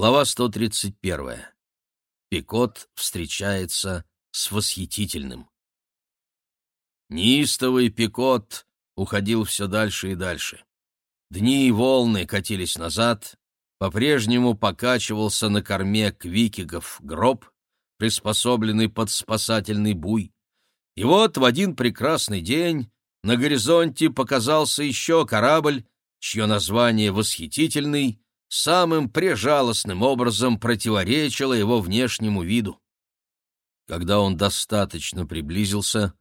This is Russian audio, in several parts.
Глава 131. Пикот встречается с восхитительным. Неистовый Пикот уходил все дальше и дальше. Дни и волны катились назад, по-прежнему покачивался на корме квикигов гроб, приспособленный под спасательный буй. И вот в один прекрасный день на горизонте показался еще корабль, чье название «Восхитительный» самым прежалостным образом противоречило его внешнему виду. Когда он достаточно приблизился,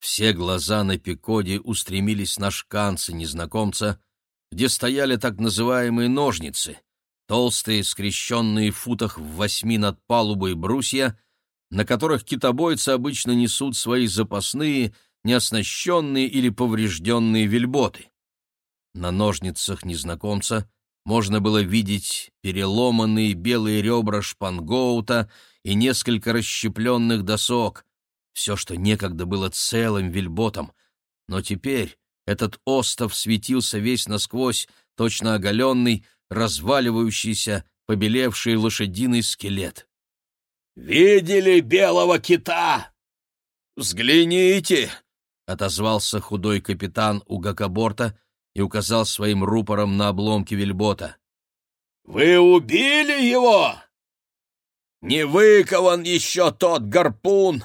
все глаза на Пикоде устремились на шканцы незнакомца, где стояли так называемые ножницы, толстые, скрещенные в футах в восьми над палубой брусья, на которых китобойцы обычно несут свои запасные, неоснащенные или поврежденные вельботы. На ножницах незнакомца можно было видеть переломанные белые ребра шпангоута и несколько расщепленных досок, все, что некогда было целым вельботом, но теперь этот остов светился весь насквозь, точно оголенный, разваливающийся, побелевший лошадиный скелет. «Видели белого кита?» «Взгляните!» — отозвался худой капитан у гакоборта и указал своим рупором на обломки вельбота. «Вы убили его? Не выкован еще тот гарпун,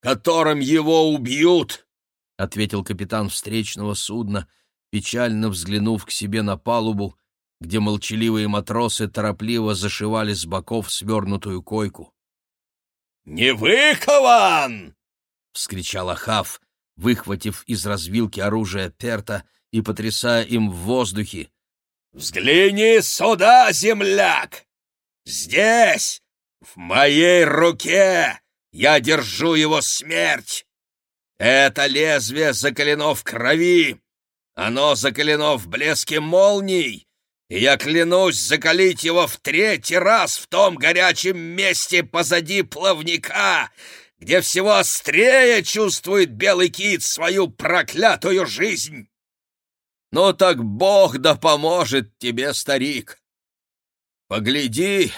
которым его убьют!» — ответил капитан встречного судна, печально взглянув к себе на палубу, где молчаливые матросы торопливо зашивали с боков свернутую койку. «Не выкован!» — вскричал Ахав, выхватив из развилки оружие Перта и потрясая им в воздухе. «Взгляни сюда, земляк! Здесь, в моей руке, я держу его смерть! Это лезвие закалено в крови, оно закалено в блеске молний, и я клянусь закалить его в третий раз в том горячем месте позади плавника, где всего острее чувствует белый кит свою проклятую жизнь. Ну так Бог да поможет тебе, старик. Погляди,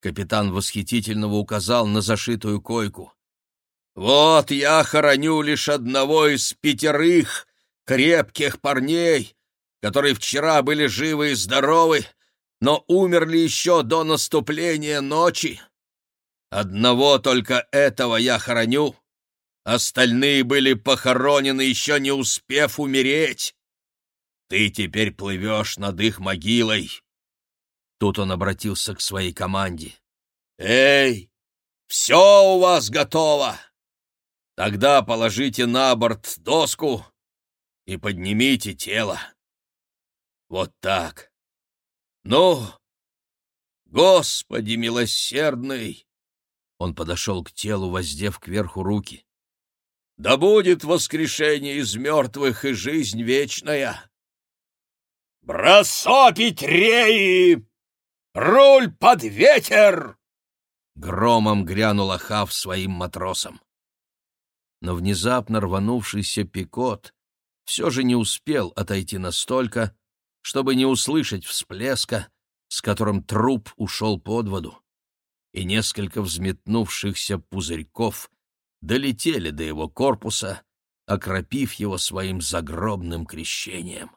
капитан восхитительного указал на зашитую койку. Вот я хороню лишь одного из пятерых крепких парней, которые вчера были живы и здоровы, но умерли еще до наступления ночи. Одного только этого я хороню, остальные были похоронены, еще не успев умереть. Ты теперь плывешь над их могилой. Тут он обратился к своей команде. «Эй, все у вас готово! Тогда положите на борт доску и поднимите тело. Вот так. Ну, Господи милосердный!» Он подошел к телу, воздев кверху руки. «Да будет воскрешение из мертвых и жизнь вечная!» «Бросопить реи! Руль под ветер!» Громом грянул Ахав своим матросам. Но внезапно рванувшийся Пикот все же не успел отойти настолько, чтобы не услышать всплеска, с которым труп ушел под воду, и несколько взметнувшихся пузырьков долетели до его корпуса, окропив его своим загробным крещением.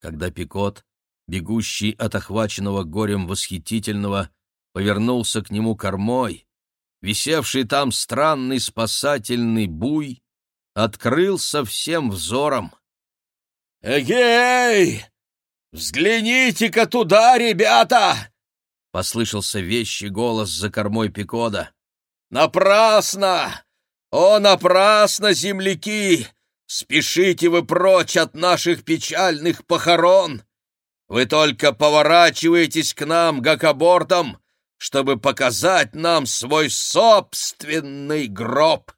Когда Пикот, бегущий от охваченного горем восхитительного, повернулся к нему кормой, висевший там странный спасательный буй открылся всем взором. «Эгей! Взгляните-ка туда, ребята!» — послышался вещий голос за кормой Пикода. «Напрасно! О, напрасно, земляки! Спешите вы прочь от наших печальных похорон! Вы только поворачиваетесь к нам гакобортом, чтобы показать нам свой собственный гроб!»